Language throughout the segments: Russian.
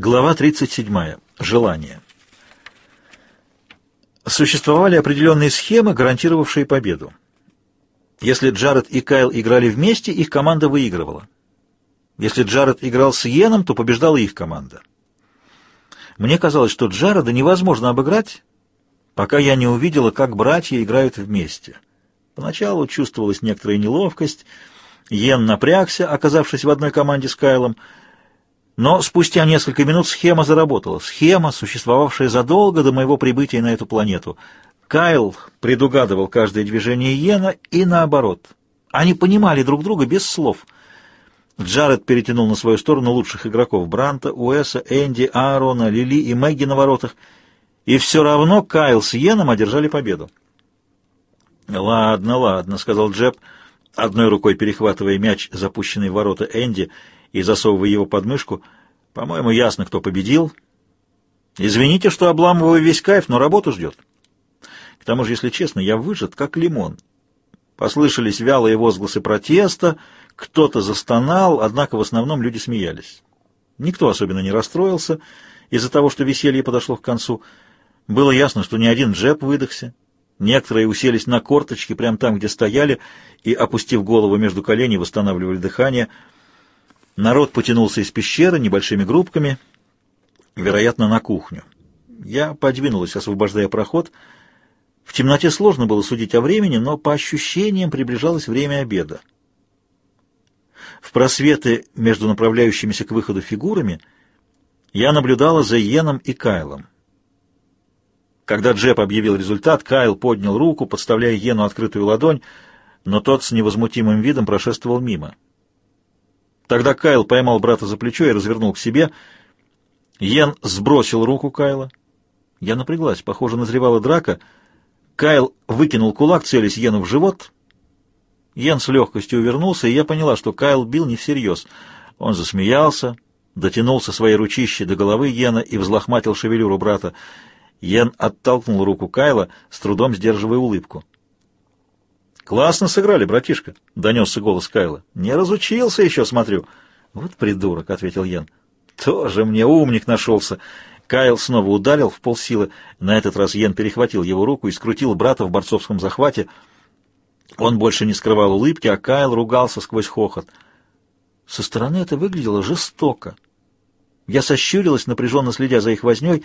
Глава 37. Желание. Существовали определенные схемы, гарантировавшие победу. Если Джаред и Кайл играли вместе, их команда выигрывала. Если Джаред играл с Йеном, то побеждала их команда. Мне казалось, что Джареда невозможно обыграть, пока я не увидела, как братья играют вместе. Поначалу чувствовалась некоторая неловкость. Йен напрягся, оказавшись в одной команде с Кайлом — но спустя несколько минут схема заработала. Схема, существовавшая задолго до моего прибытия на эту планету. Кайл предугадывал каждое движение Йена и наоборот. Они понимали друг друга без слов. Джаред перетянул на свою сторону лучших игроков Бранта, Уэса, Энди, Аарона, Лили и Мэгги на воротах. И все равно Кайл с Йеном одержали победу. «Ладно, ладно», — сказал Джеб, одной рукой перехватывая мяч, запущенный в ворота Энди, — и засовывая его под мышку. «По-моему, ясно, кто победил. Извините, что обламываю весь кайф, но работу ждет. К тому же, если честно, я выжат, как лимон». Послышались вялые возгласы протеста, кто-то застонал, однако в основном люди смеялись. Никто особенно не расстроился из-за того, что веселье подошло к концу. Было ясно, что ни один джеб выдохся. Некоторые уселись на корточки прямо там, где стояли, и, опустив голову между коленей, восстанавливали дыхание — Народ потянулся из пещеры небольшими группками, вероятно, на кухню. Я подвинулась, освобождая проход. В темноте сложно было судить о времени, но по ощущениям приближалось время обеда. В просветы между направляющимися к выходу фигурами я наблюдала за Йеном и Кайлом. Когда Джеб объявил результат, Кайл поднял руку, подставляя Йену открытую ладонь, но тот с невозмутимым видом прошествовал мимо. Тогда Кайл поймал брата за плечо и развернул к себе. Йен сбросил руку Кайла. Я напряглась, похоже, назревала драка. Кайл выкинул кулак, целясь Йену в живот. Йен с легкостью увернулся, и я поняла, что Кайл бил не всерьез. Он засмеялся, дотянулся своей ручищей до головы Йена и взлохматил шевелюру брата. Йен оттолкнул руку Кайла, с трудом сдерживая улыбку. «Классно сыграли, братишка», — донесся голос Кайла. «Не разучился еще, смотрю». «Вот придурок», — ответил Ян. «Тоже мне умник нашелся». Кайл снова ударил в полсилы. На этот раз Йен перехватил его руку и скрутил брата в борцовском захвате. Он больше не скрывал улыбки, а Кайл ругался сквозь хохот. Со стороны это выглядело жестоко. Я сощурилась, напряженно следя за их возней.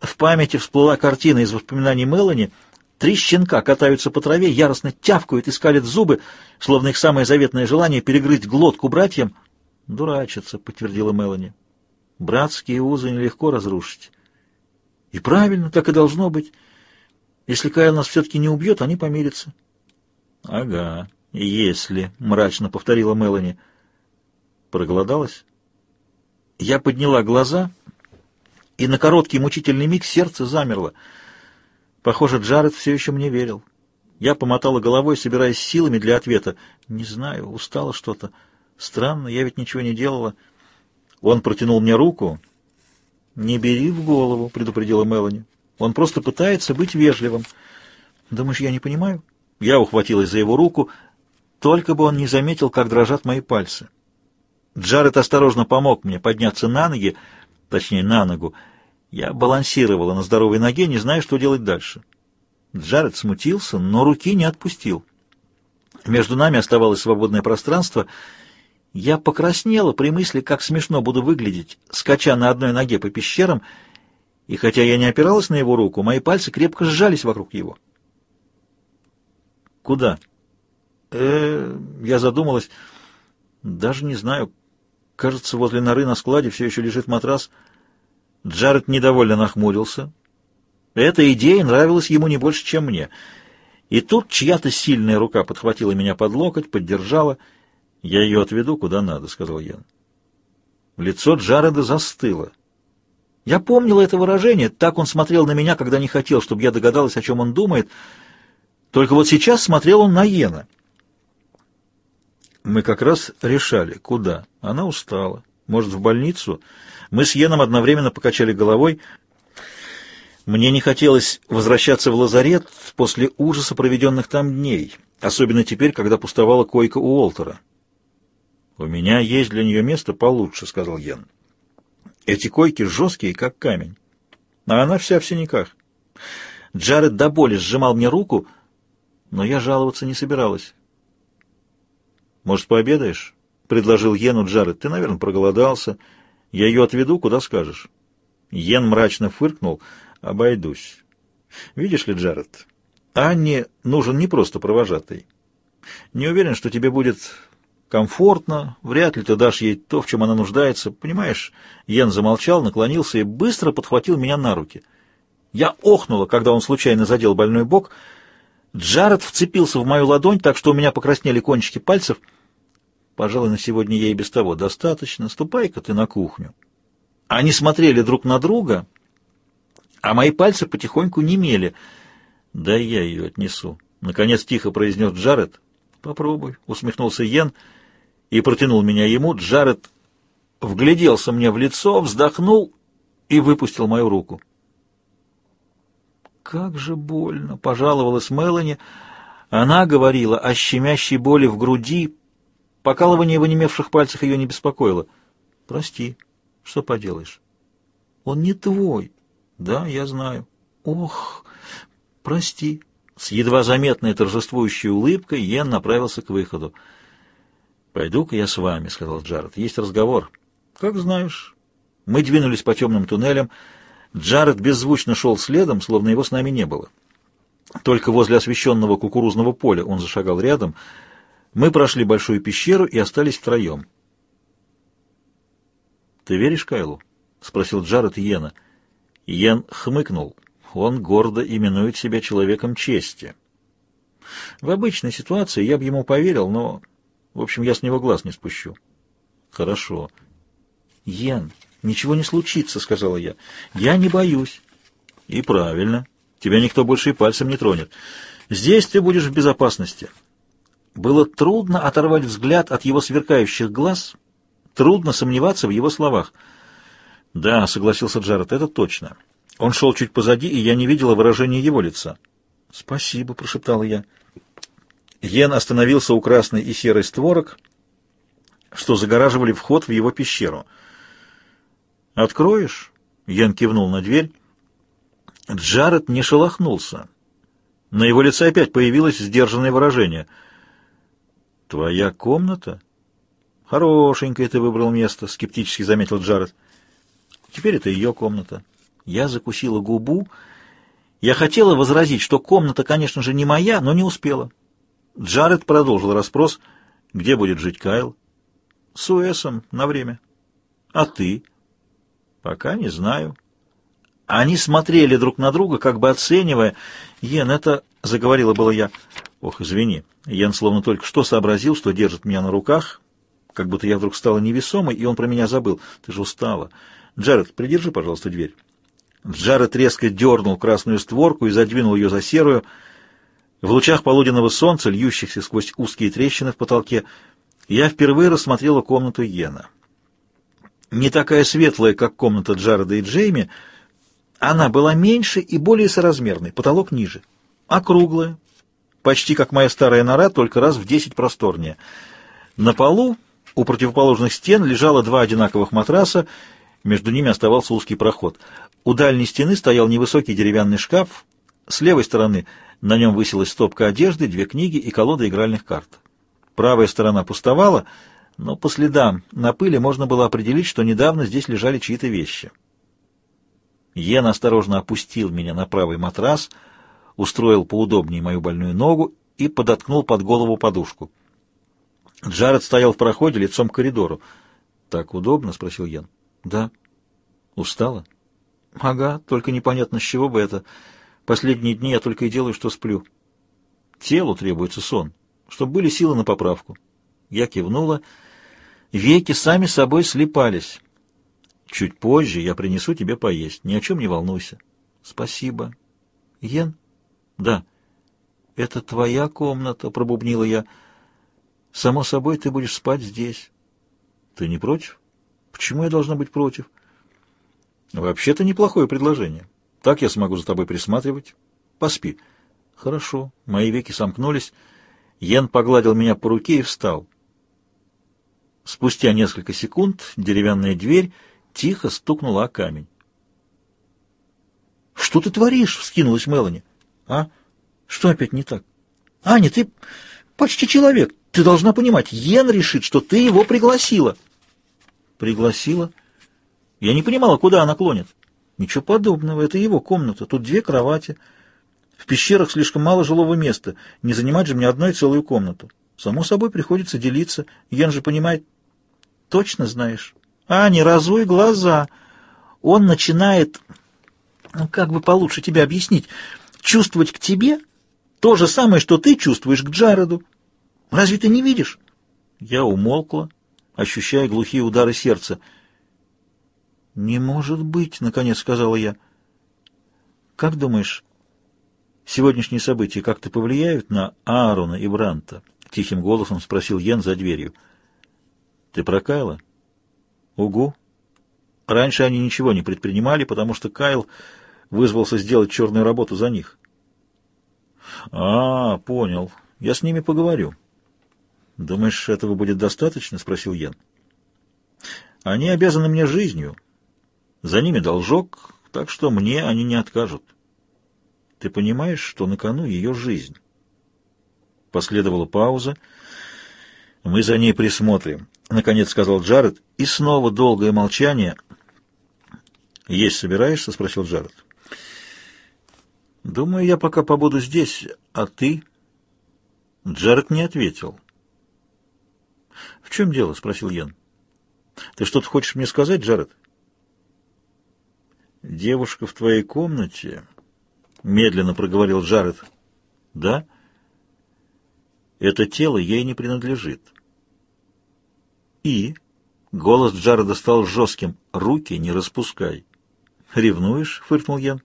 В памяти всплыла картина из воспоминаний Мелани — Три щенка катаются по траве, яростно тявкают и скалят зубы, словно их самое заветное желание перегрызть глотку братьям. «Дурачатся», — подтвердила Мелани. «Братские узы нелегко разрушить». «И правильно, так и должно быть. Если Кайл нас все-таки не убьет, они помирятся». «Ага, если», — мрачно повторила Мелани. Проголодалась? Я подняла глаза, и на короткий мучительный миг сердце замерло — Похоже, Джаред все еще мне верил. Я помотала головой, собираясь силами для ответа. Не знаю, устала что-то. Странно, я ведь ничего не делала. Он протянул мне руку. «Не бери в голову», — предупредила Мелани. «Он просто пытается быть вежливым». «Думаешь, я не понимаю?» Я ухватилась за его руку, только бы он не заметил, как дрожат мои пальцы. Джаред осторожно помог мне подняться на ноги, точнее, на ногу, я балансировала на здоровой ноге, не зная, что делать дальше. Джаред смутился, но руки не отпустил. Между нами оставалось свободное пространство. Я покраснела при мысли, как смешно буду выглядеть, скача на одной ноге по пещерам, и хотя я не опиралась на его руку, мои пальцы крепко сжались вокруг его. «Куда?» э -э, Я задумалась. «Даже не знаю. Кажется, возле норы на складе все еще лежит матрас». Джаред недовольно нахмурился. Эта идея нравилась ему не больше, чем мне. И тут чья-то сильная рука подхватила меня под локоть, поддержала. «Я ее отведу куда надо», — сказал Ян. Лицо Джареда застыло. Я помнила это выражение, так он смотрел на меня, когда не хотел, чтобы я догадалась, о чем он думает. Только вот сейчас смотрел он на Йена. Мы как раз решали, куда. Она устала. Может, в больницу? Мы с Йеном одновременно покачали головой. Мне не хотелось возвращаться в лазарет после ужаса проведенных там дней, особенно теперь, когда пустовала койка у Уолтера. «У меня есть для нее место получше», — сказал Йен. Эти койки жесткие, как камень. А она вся в синяках. Джаред до боли сжимал мне руку, но я жаловаться не собиралась. «Может, пообедаешь?» — предложил Йену Джаред. «Ты, наверное, проголодался. Я ее отведу, куда скажешь». Йен мрачно фыркнул. «Обойдусь. Видишь ли, Джаред, Анне нужен не просто провожатый. Не уверен, что тебе будет комфортно, вряд ли ты дашь ей то, в чем она нуждается. Понимаешь?» Йен замолчал, наклонился и быстро подхватил меня на руки. Я охнула, когда он случайно задел больной бок. Джаред вцепился в мою ладонь, так что у меня покраснели кончики пальцев. Пожалуй, на сегодня ей без того достаточно. Ступай-ка ты на кухню. Они смотрели друг на друга, а мои пальцы потихоньку немели. «Да я ее отнесу», — наконец тихо произнес Джаред. «Попробуй», — усмехнулся Йен и протянул меня ему. Джаред вгляделся мне в лицо, вздохнул и выпустил мою руку. «Как же больно!» — пожаловалась Мелани. Она говорила о щемящей боли в груди. Покалывание в онемевших пальцах ее не беспокоило. «Прости, что поделаешь?» «Он не твой». «Да, я знаю». «Ох, прости». С едва заметной торжествующей улыбкой Йен направился к выходу. «Пойду-ка я с вами», — сказал Джаред. «Есть разговор». «Как знаешь». Мы двинулись по темным туннелям. Джаред беззвучно шел следом, словно его с нами не было. Только возле освещенного кукурузного поля он зашагал рядом. Мы прошли большую пещеру и остались втроем. «Ты веришь Кайлу?» — спросил Джаред Йена. Йен хмыкнул. Он гордо именует себя человеком чести. В обычной ситуации я бы ему поверил, но, в общем, я с него глаз не спущу. Хорошо. Йен, ничего не случится, сказала я. Я не боюсь. И правильно. Тебя никто больше и пальцем не тронет. Здесь ты будешь в безопасности. Было трудно оторвать взгляд от его сверкающих глаз, трудно сомневаться в его словах. «Да», — согласился Джаред, — «это точно». Он шел чуть позади, и я не видела выражения его лица. «Спасибо», — прошептала я. Йен остановился у красной и серой створок, что загораживали вход в его пещеру. «Откроешь?» — Йен кивнул на дверь. Джаред не шелохнулся. На его лице опять появилось сдержанное выражение. «Твоя комната?» «Хорошенькое ты выбрал место», — скептически заметил Джаред. «Теперь это ее комната». Я закусила губу. Я хотела возразить, что комната, конечно же, не моя, но не успела. Джаред продолжил расспрос. «Где будет жить Кайл?» «С Уэсом на время». «А ты?» «Пока не знаю». Они смотрели друг на друга, как бы оценивая. «Йен, это...» — заговорила было я. «Ох, извини». Йен словно только что сообразил, что держит меня на руках, как будто я вдруг стала невесомой, и он про меня забыл. «Ты же устала. Джаред, придержи, пожалуйста, дверь». Джаред резко дернул красную створку и задвинул ее за серую. В лучах полуденного солнца, льющихся сквозь узкие трещины в потолке, я впервые рассмотрела комнату Йена. Не такая светлая, как комната Джареда и Джейми, она была меньше и более соразмерной, потолок ниже. Округлая, почти как моя старая нора, только раз в десять просторнее. На полу у противоположных стен лежало два одинаковых матраса, между ними оставался узкий проход. У дальней стены стоял невысокий деревянный шкаф. С левой стороны на нем высилась стопка одежды, две книги и колода игральных карт. Правая сторона пустовала, но по следам на пыли можно было определить, что недавно здесь лежали чьи-то вещи. Йен осторожно опустил меня на правый матрас, устроил поудобнее мою больную ногу и подоткнул под голову подушку. Джаред стоял в проходе лицом к коридору. «Так удобно?» — спросил Йен. Да. Устала? Ага, только непонятно, с чего бы это. Последние дни я только и делаю, что сплю. Телу требуется сон, чтобы были силы на поправку. Я кивнула. Веки сами собой слепались. Чуть позже я принесу тебе поесть. Ни о чем не волнуйся. Спасибо. Йен? Да. Это твоя комната, пробубнила я. Само собой, ты будешь спать здесь. Ты не против? Почему я должна быть против? Вообще-то неплохое предложение. Так я смогу за тобой присматривать. Поспи. Хорошо. Мои веки сомкнулись. Йен погладил меня по руке и встал. Спустя несколько секунд деревянная дверь тихо стукнула о камень. «Что ты творишь?» — вскинулась Мелани. «А? Что опять не так?» «Аня, ты почти человек. Ты должна понимать, Йен решит, что ты его пригласила». «Пригласила?» Я не понимала, куда она клонит. Ничего подобного, это его комната. Тут две кровати. В пещерах слишком мало жилого места. Не занимать же мне одной целую комнату. Само собой, приходится делиться. Ян же понимает... Точно знаешь? А, не разуй глаза. Он начинает... Ну, как бы получше тебе объяснить? Чувствовать к тебе то же самое, что ты чувствуешь к Джареду. Разве ты не видишь? Я умолкла, ощущая глухие удары сердца. «Не может быть», — наконец сказала я. «Как думаешь, сегодняшние события как-то повлияют на Аарона и Бранта?» — тихим голосом спросил Йен за дверью. «Ты про Кайла?» «Угу. Раньше они ничего не предпринимали, потому что Кайл вызвался сделать черную работу за них». «А, понял. Я с ними поговорю». «Думаешь, этого будет достаточно?» — спросил Йен. «Они обязаны мне жизнью». За ними должок, так что мне они не откажут. Ты понимаешь, что на кону ее жизнь? Последовала пауза. Мы за ней присмотрим, — наконец сказал Джаред, и снова долгое молчание. «Есть собираешься?» — спросил Джаред. «Думаю, я пока побуду здесь, а ты?» Джаред не ответил. «В чем дело?» — спросил Йен. «Ты что-то хочешь мне сказать, Джаред?» «Девушка в твоей комнате?» — медленно проговорил Джаред. «Да? Это тело ей не принадлежит». «И?» — голос Джареда стал жестким. «Руки не распускай». «Ревнуешь?» — фыркнул Ян.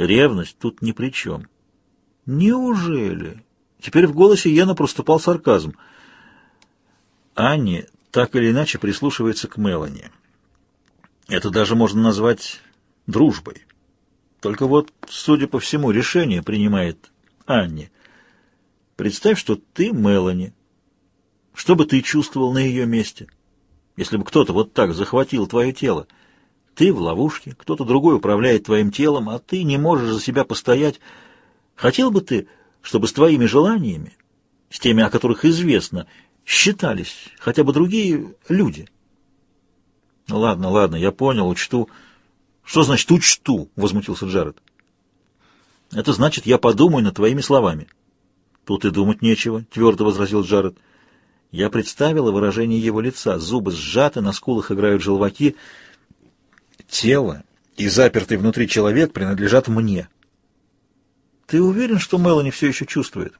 «Ревность тут ни при чем». «Неужели?» Теперь в голосе Яна проступал сарказм. Анни так или иначе прислушивается к Мелани. Это даже можно назвать дружбой. Только вот, судя по всему, решение принимает Анни. Представь, что ты Мелани. Что бы ты чувствовал на ее месте, если бы кто-то вот так захватил твое тело? Ты в ловушке, кто-то другой управляет твоим телом, а ты не можешь за себя постоять. Хотел бы ты, чтобы с твоими желаниями, с теми, о которых известно, считались хотя бы другие люди — Ладно, ладно, я понял, учту. Что значит учту? Возмутился Джаред. Это значит, я подумаю над твоими словами. Тут и думать нечего, твердо возразил Джаред. Я представила выражение его лица. Зубы сжаты, на скулах играют желваки. Тело и запертый внутри человек принадлежат мне. Ты уверен, что Мелани все еще чувствует?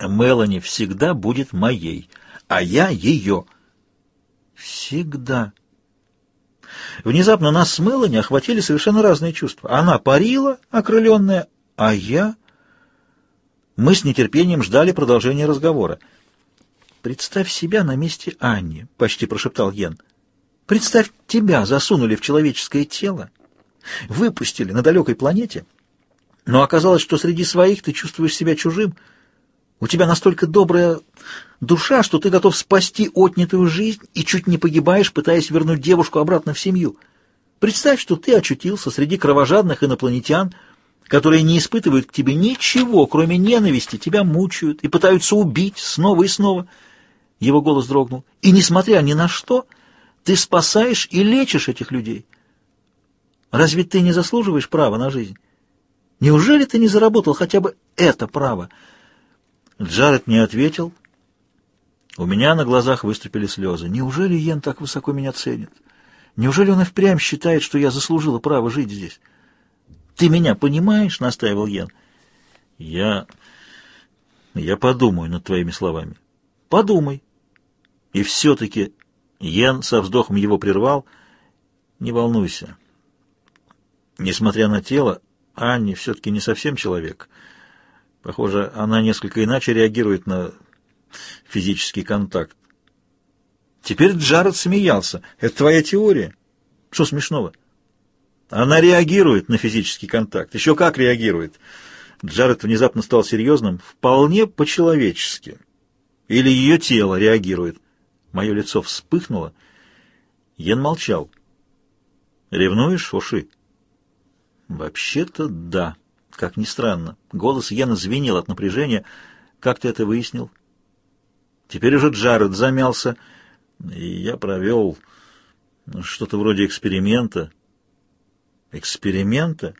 Мелани всегда будет моей, а я ее. Всегда. Внезапно нас с Мелани охватили совершенно разные чувства. Она парила, окрыленная, а я... Мы с нетерпением ждали продолжения разговора. «Представь себя на месте Анни», — почти прошептал Йен. «Представь, тебя засунули в человеческое тело, выпустили на далекой планете, но оказалось, что среди своих ты чувствуешь себя чужим». У тебя настолько добрая душа, что ты готов спасти отнятую жизнь и чуть не погибаешь, пытаясь вернуть девушку обратно в семью. Представь, что ты очутился среди кровожадных инопланетян, которые не испытывают к тебе ничего, кроме ненависти, тебя мучают и пытаются убить снова и снова. Его голос дрогнул. И несмотря ни на что, ты спасаешь и лечишь этих людей. Разве ты не заслуживаешь права на жизнь? Неужели ты не заработал хотя бы это право — Джаред не ответил. У меня на глазах выступили слезы. Неужели Йен так высоко меня ценит? Неужели он и впрямь считает, что я заслужила право жить здесь? «Ты меня понимаешь?» — настаивал Йен. «Я... я подумаю над твоими словами». «Подумай». И все-таки Йен со вздохом его прервал. «Не волнуйся. Несмотря на тело, Анни все-таки не совсем человек». Похоже, она несколько иначе реагирует на физический контакт. Теперь Джаред смеялся. Это твоя теория? Что смешного? Она реагирует на физический контакт. Еще как реагирует. Джаред внезапно стал серьезным. Вполне по-человечески. Или ее тело реагирует. Мое лицо вспыхнуло. Йен молчал. «Ревнуешь, Оши?» «Вообще-то да. Как ни странно. Голос Йена звенел от напряжения. Как ты это выяснил?» Теперь уже Джаред замялся, и я провел что-то вроде эксперимента. Эксперимента?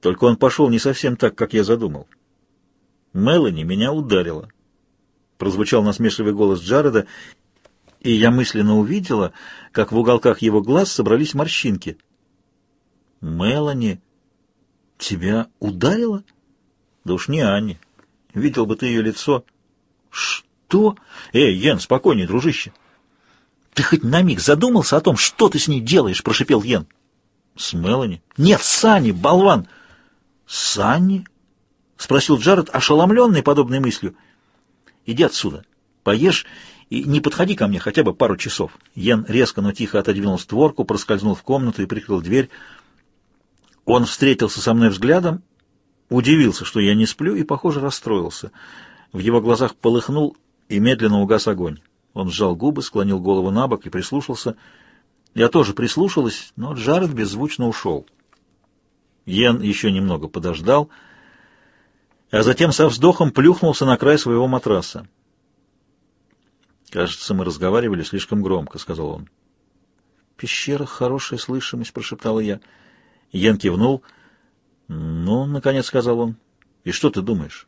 Только он пошел не совсем так, как я задумал. Мелани меня ударила. Прозвучал насмешливый голос Джареда, и я мысленно увидела, как в уголках его глаз собрались морщинки. «Мелани, тебя ударила?» «Да уж не Анни. Видел бы ты ее лицо». «Что? Эй, Йен, спокойнее, дружище!» «Ты хоть на миг задумался о том, что ты с ней делаешь?» — прошипел Йен. «С Мелани?» «Нет, с Анни, болван!» «С Анни?» — спросил Джаред, ошеломленный подобной мыслью. «Иди отсюда, поешь и не подходи ко мне хотя бы пару часов». Йен резко, но тихо отодвинул створку, проскользнул в комнату и прикрыл дверь. Он встретился со мной взглядом, удивился, что я не сплю, и, похоже, расстроился. В его глазах полыхнул и медленно угас огонь. Он сжал губы, склонил голову на бок и прислушался. Я тоже прислушалась, но Джаред беззвучно ушел. Йен еще немного подождал, а затем со вздохом плюхнулся на край своего матраса. «Кажется, мы разговаривали слишком громко», — сказал он. «В пещерах хорошая слышимость», — прошептала я. Йен кивнул. «Ну, — наконец сказал он, — и что ты думаешь?»